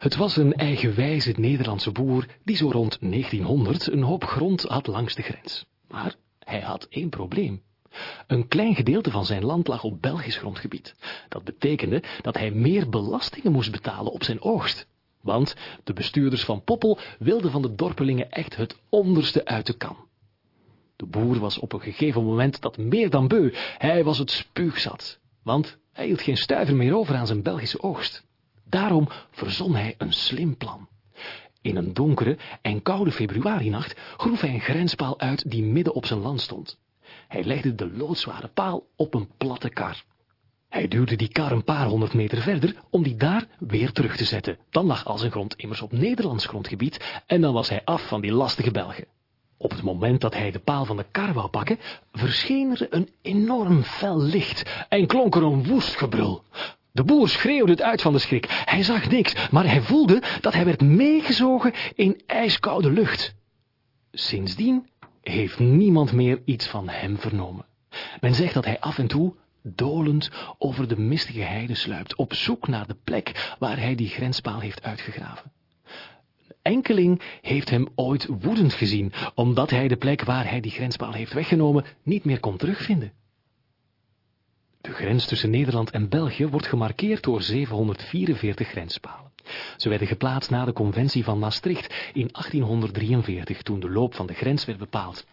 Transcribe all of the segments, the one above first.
Het was een eigenwijze Nederlandse boer die zo rond 1900 een hoop grond had langs de grens. Maar hij had één probleem. Een klein gedeelte van zijn land lag op Belgisch grondgebied. Dat betekende dat hij meer belastingen moest betalen op zijn oogst. Want de bestuurders van Poppel wilden van de dorpelingen echt het onderste uit de kan. De boer was op een gegeven moment dat meer dan beu. Hij was het spuugzat, want hij hield geen stuiver meer over aan zijn Belgische oogst. Daarom verzon hij een slim plan. In een donkere en koude februarinacht groef hij een grenspaal uit die midden op zijn land stond. Hij legde de loodzware paal op een platte kar. Hij duwde die kar een paar honderd meter verder om die daar weer terug te zetten. Dan lag al zijn grond immers op Nederlands grondgebied en dan was hij af van die lastige Belgen. Op het moment dat hij de paal van de kar wou pakken, verscheen er een enorm fel licht en klonk er een woest gebrul. De boer schreeuwde het uit van de schrik. Hij zag niks, maar hij voelde dat hij werd meegezogen in ijskoude lucht. Sindsdien heeft niemand meer iets van hem vernomen. Men zegt dat hij af en toe, dolend, over de mistige heide sluipt, op zoek naar de plek waar hij die grenspaal heeft uitgegraven. Een enkeling heeft hem ooit woedend gezien, omdat hij de plek waar hij die grenspaal heeft weggenomen niet meer kon terugvinden. De grens tussen Nederland en België wordt gemarkeerd door 744 grenspalen. Ze werden geplaatst na de conventie van Maastricht in 1843, toen de loop van de grens werd bepaald.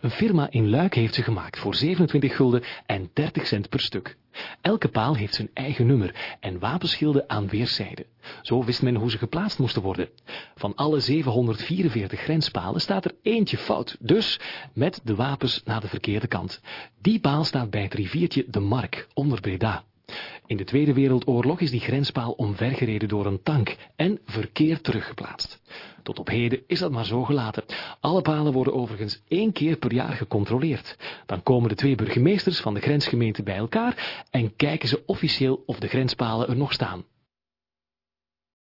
Een firma in Luik heeft ze gemaakt voor 27 gulden en 30 cent per stuk. Elke paal heeft zijn eigen nummer en wapenschilden aan weerszijden. Zo wist men hoe ze geplaatst moesten worden. Van alle 744 grenspalen staat er eentje fout, dus met de wapens naar de verkeerde kant. Die paal staat bij het riviertje de Mark, onder Breda. In de Tweede Wereldoorlog is die grenspaal omvergereden door een tank en verkeerd teruggeplaatst. Tot op heden is dat maar zo gelaten. Alle palen worden overigens één keer per jaar gecontroleerd. Dan komen de twee burgemeesters van de grensgemeente bij elkaar en kijken ze officieel of de grenspalen er nog staan.